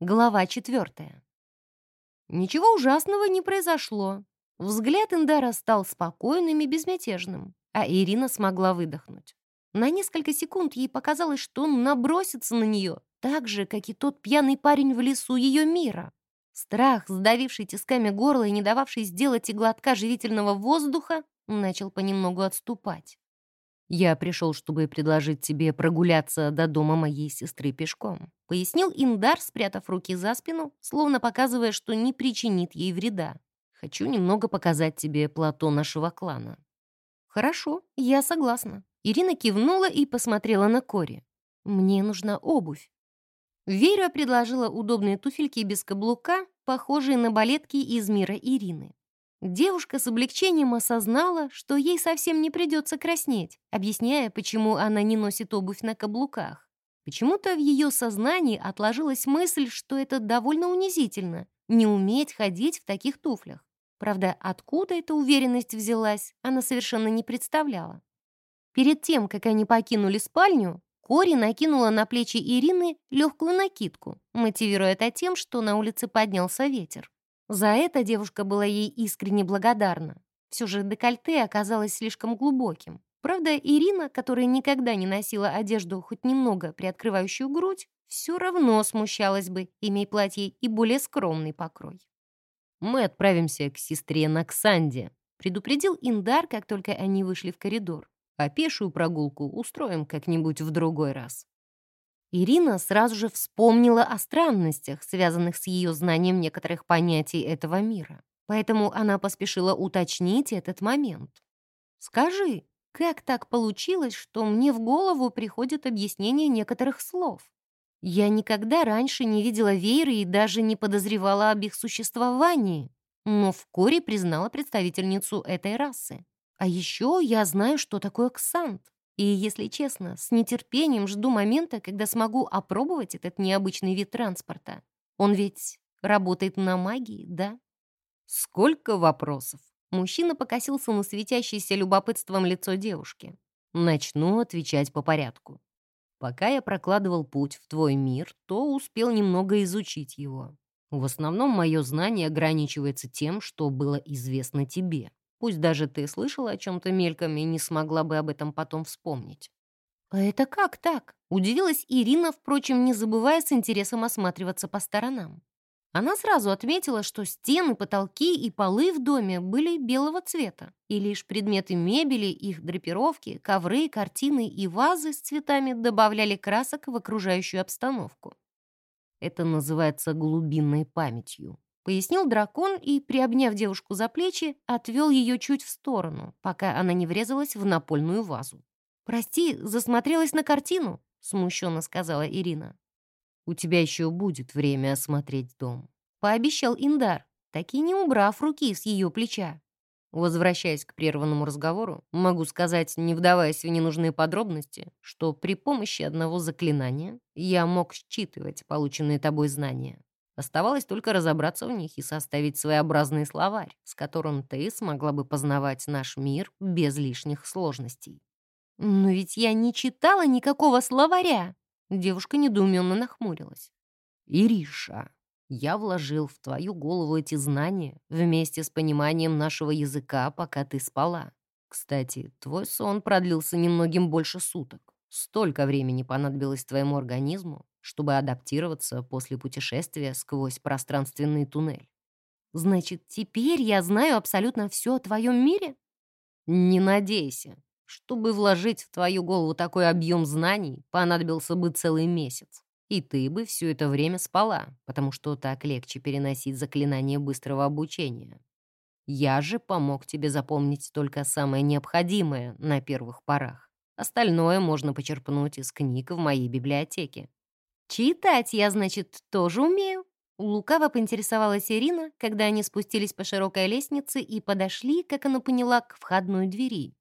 Глава четвертая. Ничего ужасного не произошло. Взгляд Индара стал спокойным и безмятежным, а Ирина смогла выдохнуть. На несколько секунд ей показалось, что он набросится на нее, так же, как и тот пьяный парень в лесу ее мира. Страх, сдавивший тисками горло и не дававший сделать и глотка живительного воздуха, начал понемногу отступать. «Я пришел, чтобы предложить тебе прогуляться до дома моей сестры пешком», пояснил Индар, спрятав руки за спину, словно показывая, что не причинит ей вреда. «Хочу немного показать тебе плато нашего клана». «Хорошо, я согласна». Ирина кивнула и посмотрела на Кори. «Мне нужна обувь». Вера предложила удобные туфельки без каблука, похожие на балетки из мира Ирины. Девушка с облегчением осознала, что ей совсем не придется краснеть, объясняя, почему она не носит обувь на каблуках. Почему-то в ее сознании отложилась мысль, что это довольно унизительно — не уметь ходить в таких туфлях. Правда, откуда эта уверенность взялась, она совершенно не представляла. Перед тем, как они покинули спальню, Кори накинула на плечи Ирины легкую накидку, мотивируя это тем, что на улице поднялся ветер. За это девушка была ей искренне благодарна. Все же декольте оказалось слишком глубоким. Правда, Ирина, которая никогда не носила одежду хоть немного приоткрывающую грудь, все равно смущалась бы, имея платье и более скромный покрой. «Мы отправимся к сестре Наксанде», предупредил Индар, как только они вышли в коридор. «А пешую прогулку устроим как-нибудь в другой раз». Ирина сразу же вспомнила о странностях, связанных с ее знанием некоторых понятий этого мира. Поэтому она поспешила уточнить этот момент. «Скажи, как так получилось, что мне в голову приходит объяснение некоторых слов? Я никогда раньше не видела вееры и даже не подозревала об их существовании, но в коре признала представительницу этой расы. А еще я знаю, что такое ксант. И, если честно, с нетерпением жду момента, когда смогу опробовать этот необычный вид транспорта. Он ведь работает на магии, да? Сколько вопросов. Мужчина покосился на светящееся любопытством лицо девушки. Начну отвечать по порядку. Пока я прокладывал путь в твой мир, то успел немного изучить его. В основном мое знание ограничивается тем, что было известно тебе. Пусть даже ты слышала о чем-то мельком и не смогла бы об этом потом вспомнить. «А это как так?» — удивилась Ирина, впрочем, не забывая с интересом осматриваться по сторонам. Она сразу отметила, что стены, потолки и полы в доме были белого цвета, и лишь предметы мебели, их драпировки, ковры, картины и вазы с цветами добавляли красок в окружающую обстановку. Это называется глубинной памятью пояснил дракон и, приобняв девушку за плечи, отвел ее чуть в сторону, пока она не врезалась в напольную вазу. «Прости, засмотрелась на картину», — смущенно сказала Ирина. «У тебя еще будет время осмотреть дом», — пообещал Индар, так и не убрав руки с ее плеча. Возвращаясь к прерванному разговору, могу сказать, не вдаваясь в ненужные подробности, что при помощи одного заклинания я мог считывать полученные тобой знания. Оставалось только разобраться в них и составить своеобразный словарь, с которым ты смогла бы познавать наш мир без лишних сложностей. «Но ведь я не читала никакого словаря!» Девушка недоуменно нахмурилась. «Ириша, я вложил в твою голову эти знания вместе с пониманием нашего языка, пока ты спала. Кстати, твой сон продлился немногим больше суток. Столько времени понадобилось твоему организму, чтобы адаптироваться после путешествия сквозь пространственный туннель. Значит, теперь я знаю абсолютно все о твоем мире? Не надейся. Чтобы вложить в твою голову такой объем знаний, понадобился бы целый месяц. И ты бы все это время спала, потому что так легче переносить заклинание быстрого обучения. Я же помог тебе запомнить только самое необходимое на первых порах. Остальное можно почерпнуть из книг в моей библиотеке. «Читать я, значит, тоже умею?» Лукаво поинтересовалась Ирина, когда они спустились по широкой лестнице и подошли, как она поняла, к входной двери.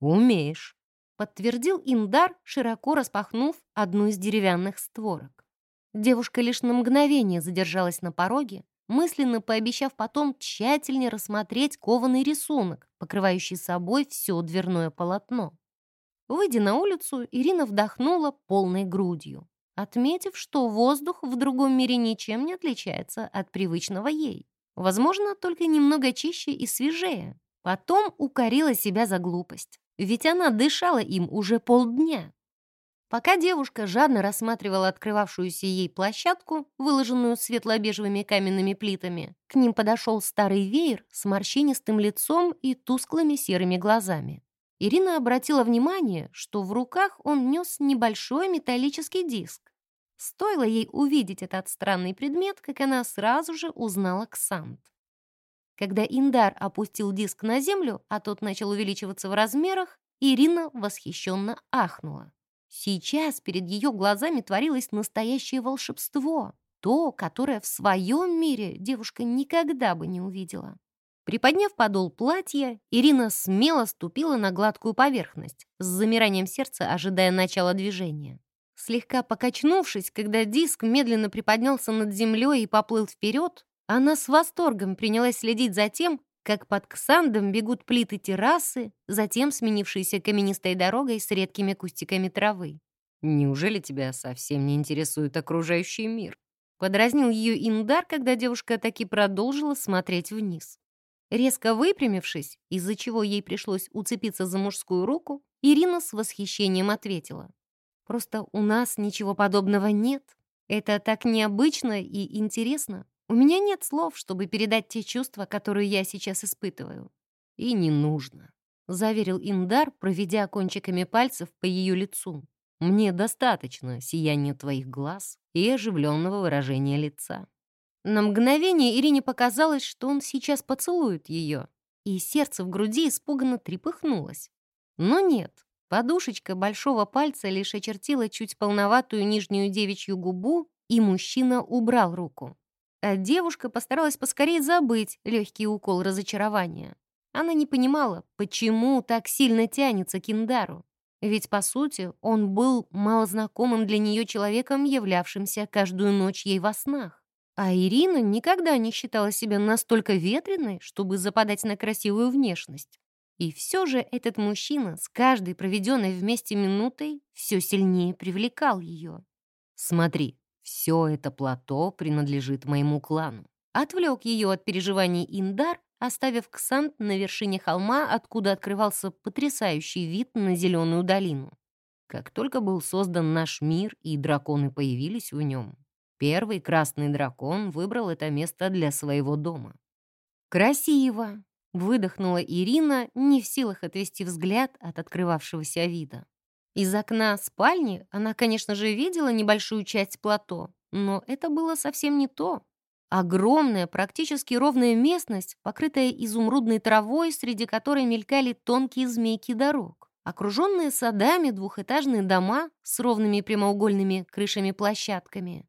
«Умеешь», — подтвердил Индар, широко распахнув одну из деревянных створок. Девушка лишь на мгновение задержалась на пороге, мысленно пообещав потом тщательнее рассмотреть кованый рисунок, покрывающий собой все дверное полотно. Выйдя на улицу, Ирина вдохнула полной грудью. Отметив, что воздух в другом мире ничем не отличается от привычного ей. Возможно, только немного чище и свежее. Потом укорила себя за глупость, ведь она дышала им уже полдня. Пока девушка жадно рассматривала открывавшуюся ей площадку, выложенную светло-бежевыми каменными плитами, к ним подошел старый веер с морщинистым лицом и тусклыми серыми глазами. Ирина обратила внимание, что в руках он нес небольшой металлический диск. Стоило ей увидеть этот странный предмет, как она сразу же узнала Ксант. Когда Индар опустил диск на землю, а тот начал увеличиваться в размерах, Ирина восхищенно ахнула. Сейчас перед ее глазами творилось настоящее волшебство, то, которое в своем мире девушка никогда бы не увидела. Приподняв подол платья, Ирина смело ступила на гладкую поверхность, с замиранием сердца ожидая начала движения. Слегка покачнувшись, когда диск медленно приподнялся над землей и поплыл вперед, она с восторгом принялась следить за тем, как под Ксандом бегут плиты террасы, затем сменившиеся каменистой дорогой с редкими кустиками травы. «Неужели тебя совсем не интересует окружающий мир?» Подразнил ее Индар, когда девушка таки продолжила смотреть вниз. Резко выпрямившись, из-за чего ей пришлось уцепиться за мужскую руку, Ирина с восхищением ответила. «Просто у нас ничего подобного нет. Это так необычно и интересно. У меня нет слов, чтобы передать те чувства, которые я сейчас испытываю. И не нужно, заверил Индар, проведя кончиками пальцев по ее лицу. Мне достаточно сияния твоих глаз и оживленного выражения лица. На мгновение Ирине показалось, что он сейчас поцелует ее, и сердце в груди испуганно трепыхнулось. Но нет, подушечка большого пальца лишь очертила чуть полноватую нижнюю девичью губу, и мужчина убрал руку. А девушка постаралась поскорее забыть легкий укол разочарования. Она не понимала, почему так сильно тянется к Индару. Ведь, по сути, он был малознакомым для нее человеком, являвшимся каждую ночь ей во снах. А Ирина никогда не считала себя настолько ветреной, чтобы западать на красивую внешность. И все же этот мужчина с каждой проведенной вместе минутой все сильнее привлекал ее. «Смотри, все это плато принадлежит моему клану. Отвлек ее от переживаний Индар, оставив Ксант на вершине холма, откуда открывался потрясающий вид на зеленую долину. Как только был создан наш мир и драконы появились в нем, первый красный дракон выбрал это место для своего дома. «Красиво!» — выдохнула Ирина, не в силах отвести взгляд от открывавшегося вида. Из окна спальни она, конечно же, видела небольшую часть плато, но это было совсем не то. Огромная, практически ровная местность, покрытая изумрудной травой, среди которой мелькали тонкие змейки дорог. Окруженные садами двухэтажные дома с ровными прямоугольными крышами-площадками.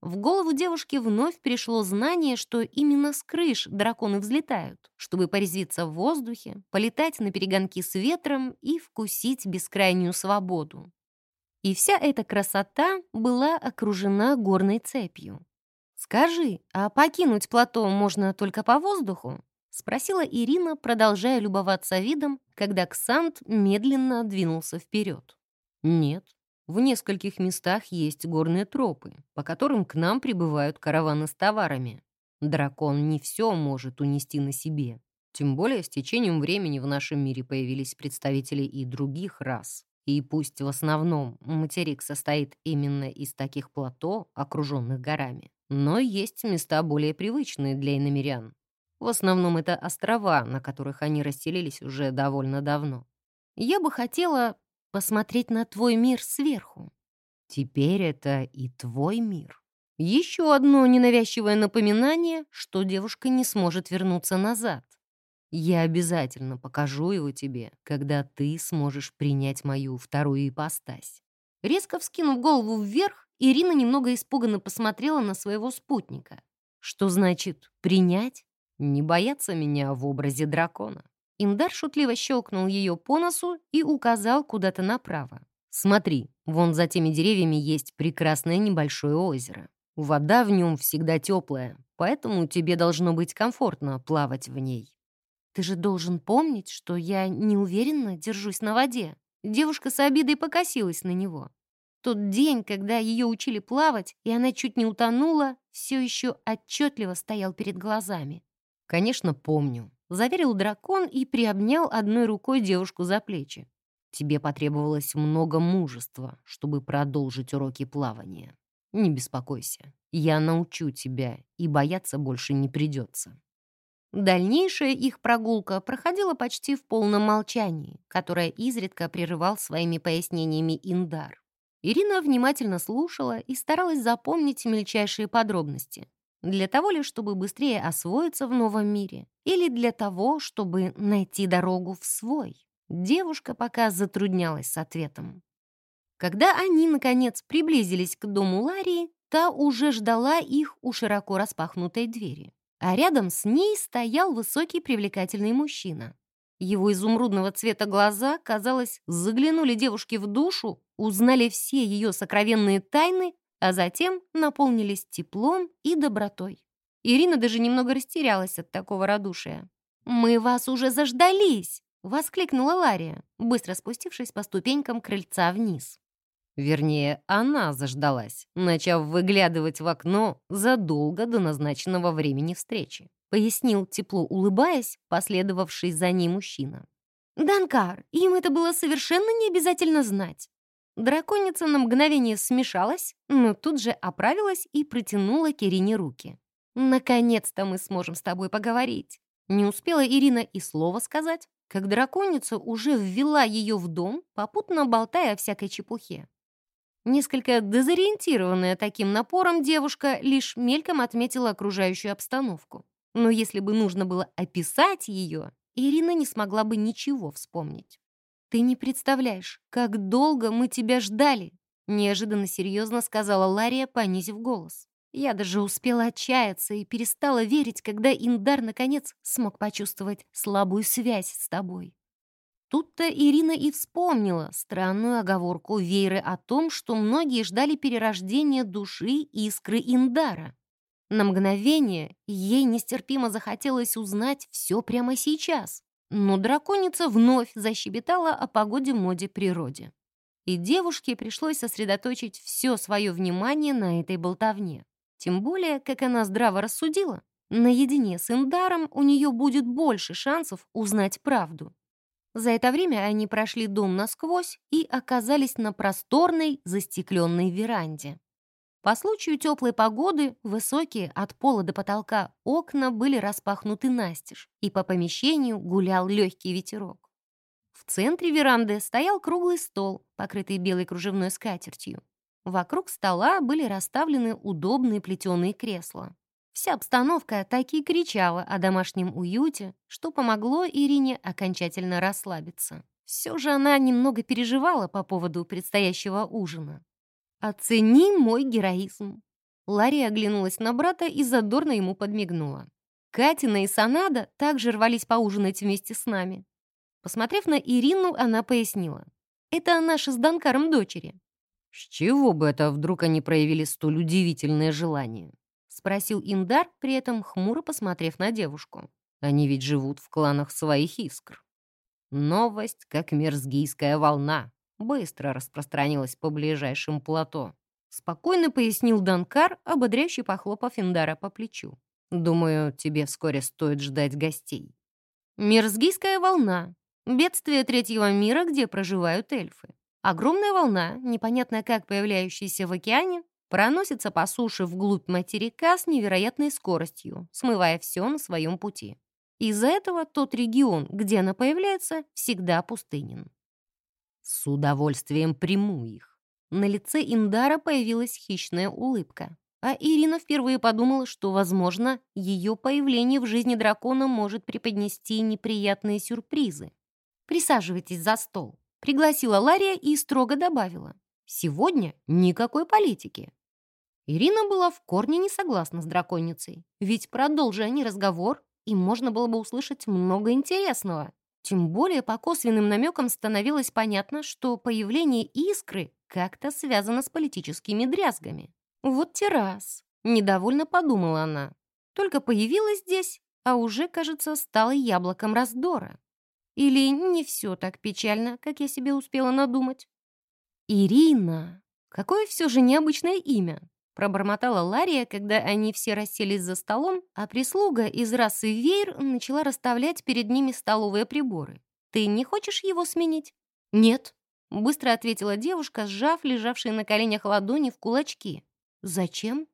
В голову девушки вновь пришло знание, что именно с крыш драконы взлетают, чтобы порезвиться в воздухе, полетать на перегонки с ветром и вкусить бескрайнюю свободу. И вся эта красота была окружена горной цепью. «Скажи, а покинуть плато можно только по воздуху?» — спросила Ирина, продолжая любоваться видом, когда Ксант медленно двинулся вперед. «Нет, в нескольких местах есть горные тропы, по которым к нам прибывают караваны с товарами. Дракон не все может унести на себе. Тем более с течением времени в нашем мире появились представители и других рас. И пусть в основном материк состоит именно из таких плато, окруженных горами, но есть места более привычные для иномерян. В основном это острова, на которых они расселились уже довольно давно. Я бы хотела посмотреть на твой мир сверху. Теперь это и твой мир. Еще одно ненавязчивое напоминание, что девушка не сможет вернуться назад. Я обязательно покажу его тебе, когда ты сможешь принять мою вторую ипостась. Резко вскинув голову вверх, Ирина немного испуганно посмотрела на своего спутника. Что значит «принять»? Не бояться меня в образе дракона. Индар шутливо щелкнул ее по носу и указал куда-то направо. «Смотри, вон за теми деревьями есть прекрасное небольшое озеро. Вода в нем всегда теплая, поэтому тебе должно быть комфортно плавать в ней». «Ты же должен помнить, что я неуверенно держусь на воде». Девушка с обидой покосилась на него. Тот день, когда ее учили плавать, и она чуть не утонула, все еще отчетливо стоял перед глазами. «Конечно, помню», — заверил дракон и приобнял одной рукой девушку за плечи. «Тебе потребовалось много мужества, чтобы продолжить уроки плавания. Не беспокойся, я научу тебя, и бояться больше не придется». Дальнейшая их прогулка проходила почти в полном молчании, которое изредка прерывал своими пояснениями Индар. Ирина внимательно слушала и старалась запомнить мельчайшие подробности. Для того ли, чтобы быстрее освоиться в новом мире, или для того, чтобы найти дорогу в свой? Девушка пока затруднялась с ответом. Когда они, наконец, приблизились к дому Ларии, та уже ждала их у широко распахнутой двери. А рядом с ней стоял высокий привлекательный мужчина. Его изумрудного цвета глаза, казалось, заглянули девушке в душу, узнали все ее сокровенные тайны а затем наполнились теплом и добротой. Ирина даже немного растерялась от такого радушия. «Мы вас уже заждались!» — воскликнула Лария, быстро спустившись по ступенькам крыльца вниз. Вернее, она заждалась, начав выглядывать в окно задолго до назначенного времени встречи, пояснил тепло улыбаясь, последовавший за ней мужчина. «Данкар, им это было совершенно не обязательно знать. Драконица на мгновение смешалась, но тут же оправилась и протянула Кирине руки. «Наконец-то мы сможем с тобой поговорить!» Не успела Ирина и слова сказать, как драконица уже ввела ее в дом, попутно болтая о всякой чепухе. Несколько дезориентированная таким напором девушка лишь мельком отметила окружающую обстановку. Но если бы нужно было описать ее, Ирина не смогла бы ничего вспомнить. «Ты не представляешь, как долго мы тебя ждали!» Неожиданно серьезно сказала Лария, понизив голос. Я даже успела отчаяться и перестала верить, когда Индар наконец смог почувствовать слабую связь с тобой. Тут-то Ирина и вспомнила странную оговорку Вейры о том, что многие ждали перерождения души искры Индара. На мгновение ей нестерпимо захотелось узнать все прямо сейчас. Но драконица вновь защебетала о погоде, моде, природе. И девушке пришлось сосредоточить все свое внимание на этой болтовне. Тем более, как она здраво рассудила, наедине с Индаром у нее будет больше шансов узнать правду. За это время они прошли дом насквозь и оказались на просторной застекленной веранде. По случаю теплой погоды высокие от пола до потолка окна были распахнуты настежь, и по помещению гулял легкий ветерок. В центре веранды стоял круглый стол, покрытый белой кружевной скатертью. Вокруг стола были расставлены удобные плетеные кресла. Вся обстановка так и кричала о домашнем уюте, что помогло Ирине окончательно расслабиться. Все же она немного переживала по поводу предстоящего ужина. «Оцени мой героизм!» Ларри оглянулась на брата и задорно ему подмигнула. Катина и Санада также рвались поужинать вместе с нами. Посмотрев на Ирину, она пояснила. «Это наши с Данкаром дочери». «С чего бы это вдруг они проявили столь удивительное желание?» — спросил Индар, при этом хмуро посмотрев на девушку. «Они ведь живут в кланах своих искр». Новость, как мерзгийская волна быстро распространилась по ближайшим плато. Спокойно пояснил Данкар, ободряющий похлопав Индара по плечу. «Думаю, тебе вскоре стоит ждать гостей». Мерзгийская волна. Бедствие третьего мира, где проживают эльфы. Огромная волна, непонятно как появляющаяся в океане, проносится по суше вглубь материка с невероятной скоростью, смывая все на своем пути. Из-за этого тот регион, где она появляется, всегда пустынен. С удовольствием приму их. На лице Индара появилась хищная улыбка. А Ирина впервые подумала, что, возможно, ее появление в жизни дракона может преподнести неприятные сюрпризы. «Присаживайтесь за стол», — пригласила Лария и строго добавила. «Сегодня никакой политики». Ирина была в корне не согласна с драконицей, ведь продолжи они разговор, и можно было бы услышать много интересного. Тем более по косвенным намекам становилось понятно, что появление искры как-то связано с политическими дрязгами. Вот террас. Недовольно подумала она. Только появилась здесь, а уже, кажется, стала яблоком раздора. Или не все так печально, как я себе успела надумать? «Ирина!» Какое все же необычное имя. Пробормотала Лария, когда они все расселись за столом, а прислуга из расы Вейр начала расставлять перед ними столовые приборы. «Ты не хочешь его сменить?» «Нет», — быстро ответила девушка, сжав лежавшие на коленях ладони в кулачки. «Зачем?»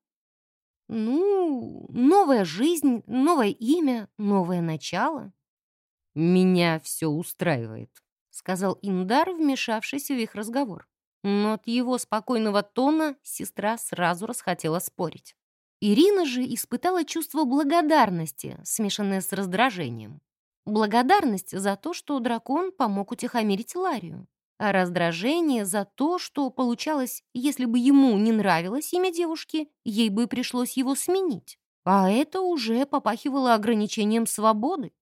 «Ну, новая жизнь, новое имя, новое начало». «Меня все устраивает», — сказал Индар, вмешавшись в их разговор. Но от его спокойного тона сестра сразу расхотела спорить. Ирина же испытала чувство благодарности, смешанное с раздражением. Благодарность за то, что дракон помог утихомирить Ларию, а раздражение за то, что получалось, если бы ему не нравилось имя девушки, ей бы пришлось его сменить. А это уже попахивало ограничением свободы.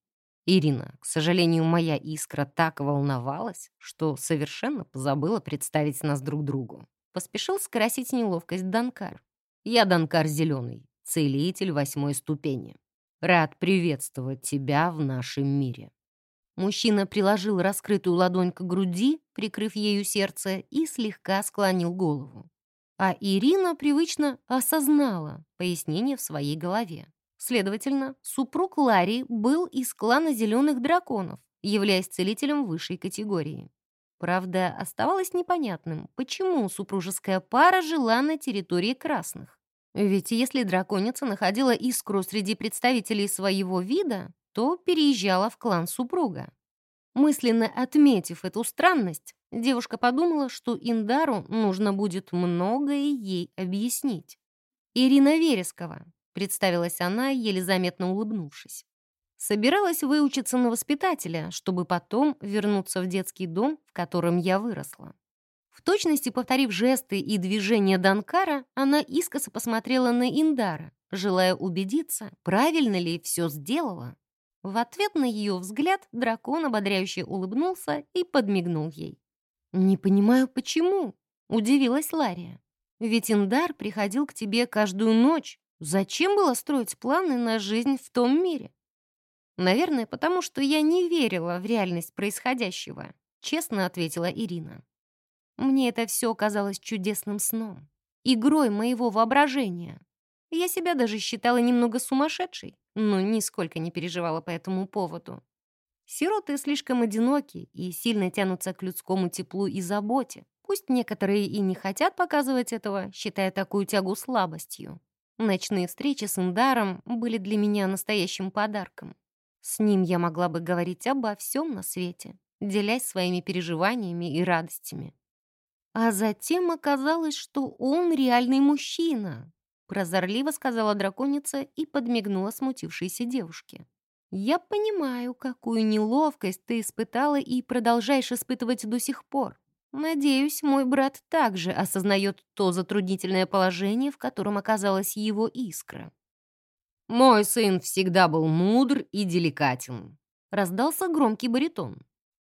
Ирина, к сожалению, моя искра так волновалась, что совершенно позабыла представить нас друг другу. Поспешил скрасить неловкость Данкар. Я Данкар Зеленый, целитель восьмой ступени. Рад приветствовать тебя в нашем мире. Мужчина приложил раскрытую ладонь к груди, прикрыв ею сердце, и слегка склонил голову. А Ирина привычно осознала пояснение в своей голове. Следовательно, супруг Ларри был из клана Зеленых Драконов, являясь целителем высшей категории. Правда, оставалось непонятным, почему супружеская пара жила на территории красных. Ведь если драконица находила искру среди представителей своего вида, то переезжала в клан супруга. Мысленно отметив эту странность, девушка подумала, что Индару нужно будет многое ей объяснить. Ирина Верескова, представилась она, еле заметно улыбнувшись. Собиралась выучиться на воспитателя, чтобы потом вернуться в детский дом, в котором я выросла. В точности повторив жесты и движения Данкара, она искоса посмотрела на Индара, желая убедиться, правильно ли все сделала. В ответ на ее взгляд дракон ободряюще улыбнулся и подмигнул ей. «Не понимаю, почему?» — удивилась Лария. «Ведь Индар приходил к тебе каждую ночь, Зачем было строить планы на жизнь в том мире? Наверное, потому что я не верила в реальность происходящего, честно ответила Ирина. Мне это все казалось чудесным сном, игрой моего воображения. Я себя даже считала немного сумасшедшей, но нисколько не переживала по этому поводу. Сироты слишком одиноки и сильно тянутся к людскому теплу и заботе. Пусть некоторые и не хотят показывать этого, считая такую тягу слабостью. Ночные встречи с Индаром были для меня настоящим подарком. С ним я могла бы говорить обо всем на свете, делясь своими переживаниями и радостями. А затем оказалось, что он реальный мужчина, прозорливо сказала драконица и подмигнула смутившейся девушке. «Я понимаю, какую неловкость ты испытала и продолжаешь испытывать до сих пор. Надеюсь, мой брат также осознает то затруднительное положение, в котором оказалась его искра. «Мой сын всегда был мудр и деликатен», — раздался громкий баритон.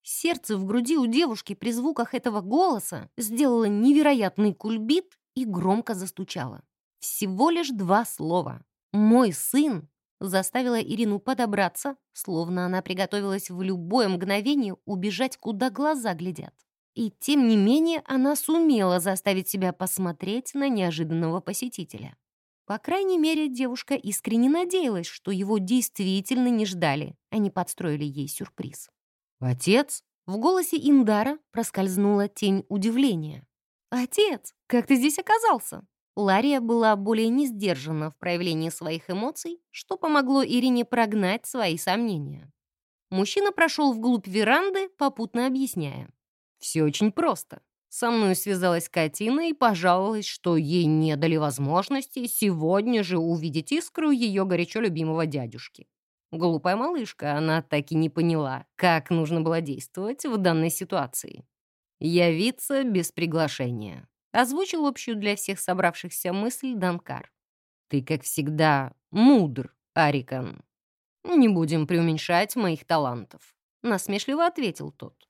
Сердце в груди у девушки при звуках этого голоса сделало невероятный кульбит и громко застучало. Всего лишь два слова. «Мой сын» заставила Ирину подобраться, словно она приготовилась в любое мгновение убежать, куда глаза глядят. И тем не менее она сумела заставить себя посмотреть на неожиданного посетителя. По крайней мере, девушка искренне надеялась, что его действительно не ждали, а не подстроили ей сюрприз. «Отец?» В голосе Индара проскользнула тень удивления. «Отец, как ты здесь оказался?» Лария была более не сдержана в проявлении своих эмоций, что помогло Ирине прогнать свои сомнения. Мужчина прошел вглубь веранды, попутно объясняя. Все очень просто. Со мной связалась Катина и пожаловалась, что ей не дали возможности сегодня же увидеть искру ее горячо любимого дядюшки. Глупая малышка, она так и не поняла, как нужно было действовать в данной ситуации. «Явиться без приглашения», — озвучил общую для всех собравшихся мысль Данкар. «Ты, как всегда, мудр, Арикан. Не будем преуменьшать моих талантов», — насмешливо ответил тот.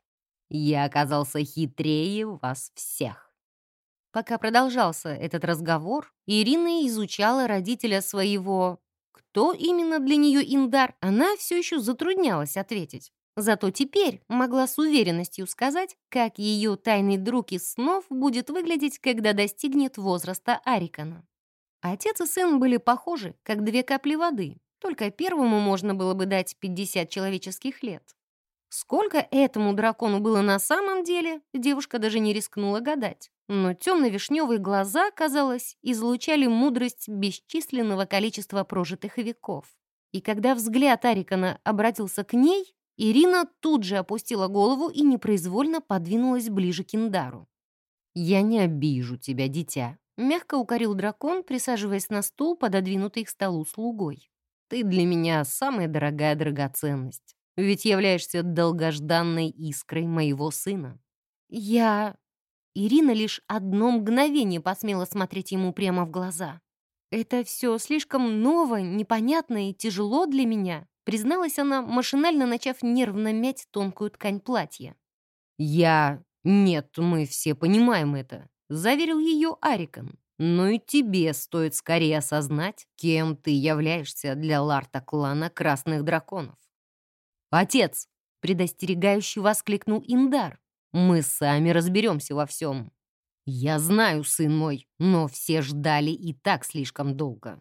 Я оказался хитрее вас всех. Пока продолжался этот разговор, Ирина изучала родителя своего... Кто именно для нее Индар, она все еще затруднялась ответить. Зато теперь могла с уверенностью сказать, как ее тайный друг из снов будет выглядеть, когда достигнет возраста Арикана. Отец и сын были похожи, как две капли воды, только первому можно было бы дать 50 человеческих лет. Сколько этому дракону было на самом деле, девушка даже не рискнула гадать. Но темно-вишневые глаза, казалось, излучали мудрость бесчисленного количества прожитых веков. И когда взгляд Арикана обратился к ней, Ирина тут же опустила голову и непроизвольно подвинулась ближе к Индару. «Я не обижу тебя, дитя», — мягко укорил дракон, присаживаясь на стул, пододвинутый к столу слугой. «Ты для меня самая дорогая драгоценность, ведь являешься долгожданной искрой моего сына». «Я...» Ирина лишь одно мгновение посмела смотреть ему прямо в глаза. «Это все слишком ново, непонятно и тяжело для меня призналась она, машинально начав нервно мять тонкую ткань платья. «Я... Нет, мы все понимаем это», — заверил ее Арикон. «Но и тебе стоит скорее осознать, кем ты являешься для Ларта клана Красных Драконов». «Отец!» — предостерегающе воскликнул Индар. «Мы сами разберемся во всем». «Я знаю, сын мой, но все ждали и так слишком долго».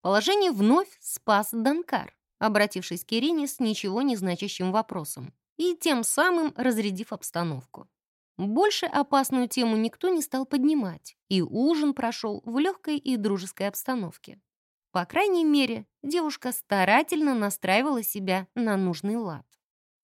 Положение вновь спас Данкар обратившись к Ирине с ничего не значащим вопросом и тем самым разрядив обстановку. Больше опасную тему никто не стал поднимать, и ужин прошел в легкой и дружеской обстановке. По крайней мере, девушка старательно настраивала себя на нужный лад.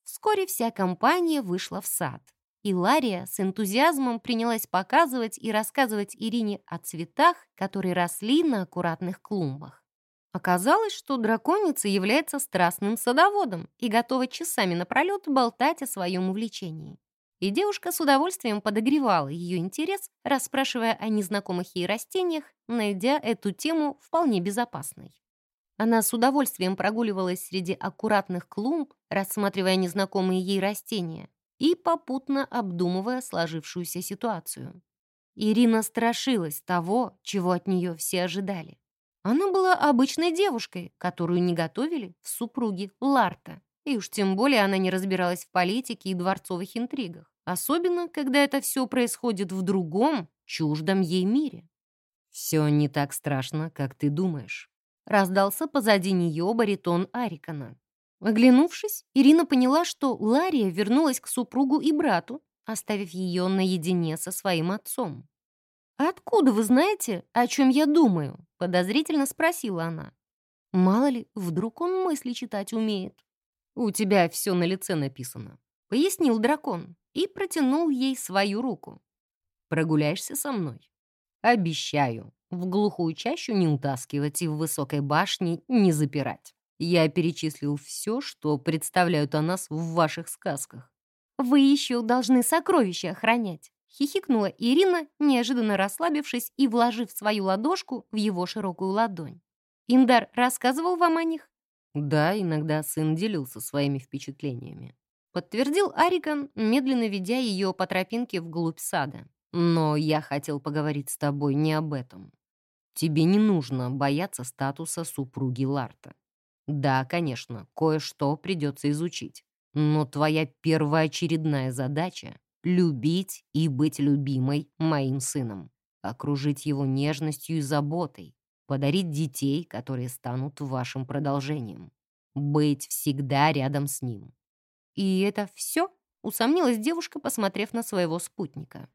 Вскоре вся компания вышла в сад, и Лария с энтузиазмом принялась показывать и рассказывать Ирине о цветах, которые росли на аккуратных клумбах. Оказалось, что драконица является страстным садоводом и готова часами напролет болтать о своем увлечении. И девушка с удовольствием подогревала ее интерес, расспрашивая о незнакомых ей растениях, найдя эту тему вполне безопасной. Она с удовольствием прогуливалась среди аккуратных клумб, рассматривая незнакомые ей растения и попутно обдумывая сложившуюся ситуацию. Ирина страшилась того, чего от нее все ожидали. Она была обычной девушкой, которую не готовили в супруги Ларта. И уж тем более она не разбиралась в политике и дворцовых интригах. Особенно, когда это все происходит в другом, чуждом ей мире. «Все не так страшно, как ты думаешь», — раздался позади нее баритон Арикана. Оглянувшись, Ирина поняла, что Лария вернулась к супругу и брату, оставив ее наедине со своим отцом. «Откуда вы знаете, о чем я думаю?» — подозрительно спросила она. «Мало ли, вдруг он мысли читать умеет». «У тебя все на лице написано», — пояснил дракон и протянул ей свою руку. «Прогуляешься со мной? Обещаю, в глухую чащу не утаскивать и в высокой башне не запирать. Я перечислил все, что представляют о нас в ваших сказках». «Вы еще должны сокровища охранять», Хихикнула Ирина, неожиданно расслабившись и вложив свою ладошку в его широкую ладонь. «Индар рассказывал вам о них?» «Да, иногда сын делился своими впечатлениями», подтвердил Арикан, медленно ведя ее по тропинке вглубь сада. «Но я хотел поговорить с тобой не об этом. Тебе не нужно бояться статуса супруги Ларта. Да, конечно, кое-что придется изучить, но твоя первоочередная задача любить и быть любимой моим сыном, окружить его нежностью и заботой, подарить детей, которые станут вашим продолжением, быть всегда рядом с ним. «И это все?» — усомнилась девушка, посмотрев на своего спутника.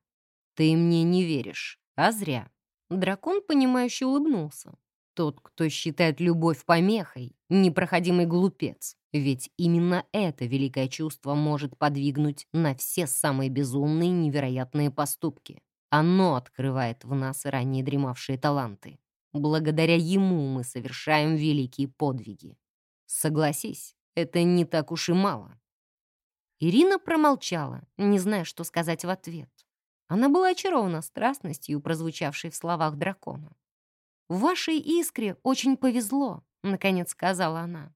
«Ты мне не веришь, а зря». Дракон, понимающе улыбнулся. Тот, кто считает любовь помехой, непроходимый глупец. Ведь именно это великое чувство может подвигнуть на все самые безумные невероятные поступки. Оно открывает в нас ранее дремавшие таланты. Благодаря ему мы совершаем великие подвиги. Согласись, это не так уж и мало. Ирина промолчала, не зная, что сказать в ответ. Она была очарована страстностью, прозвучавшей в словах дракона. «В вашей искре очень повезло», — наконец сказала она.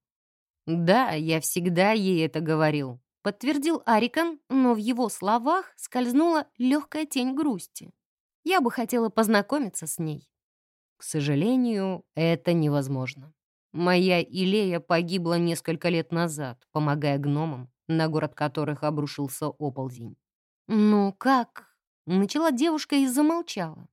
«Да, я всегда ей это говорил», — подтвердил Арикан, но в его словах скользнула легкая тень грусти. «Я бы хотела познакомиться с ней». «К сожалению, это невозможно. Моя Илея погибла несколько лет назад, помогая гномам, на город которых обрушился оползень. «Ну как?» — начала девушка и замолчала.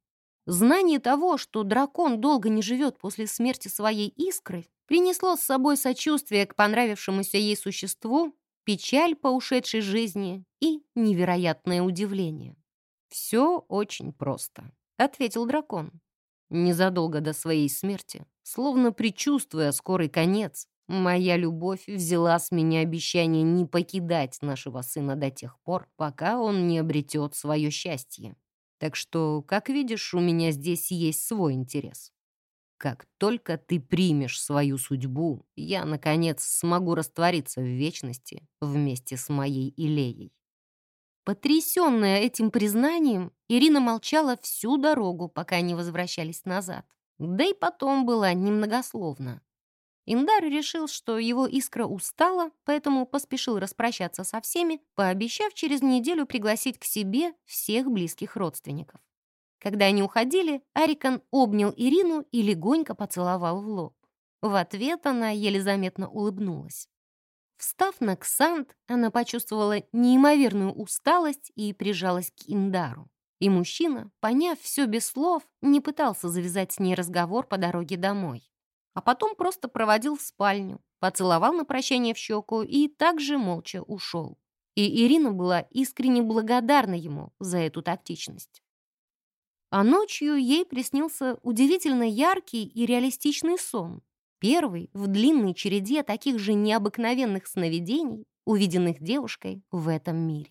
Знание того, что дракон долго не живет после смерти своей искры, принесло с собой сочувствие к понравившемуся ей существу, печаль по ушедшей жизни и невероятное удивление. «Все очень просто», — ответил дракон. Незадолго до своей смерти, словно предчувствуя скорый конец, моя любовь взяла с меня обещание не покидать нашего сына до тех пор, пока он не обретет свое счастье. Так что, как видишь, у меня здесь есть свой интерес. Как только ты примешь свою судьбу, я, наконец, смогу раствориться в вечности вместе с моей Илеей. Потрясенная этим признанием, Ирина молчала всю дорогу, пока они возвращались назад. Да и потом была немногословна. Индар решил, что его искра устала, поэтому поспешил распрощаться со всеми, пообещав через неделю пригласить к себе всех близких родственников. Когда они уходили, Арикан обнял Ирину и легонько поцеловал в лоб. В ответ она еле заметно улыбнулась. Встав на ксант, она почувствовала неимоверную усталость и прижалась к Индару. И мужчина, поняв все без слов, не пытался завязать с ней разговор по дороге домой. А потом просто проводил в спальню, поцеловал на прощание в щеку и также молча ушел. И Ирина была искренне благодарна ему за эту тактичность. А ночью ей приснился удивительно яркий и реалистичный сон. Первый в длинной череде таких же необыкновенных сновидений, увиденных девушкой в этом мире.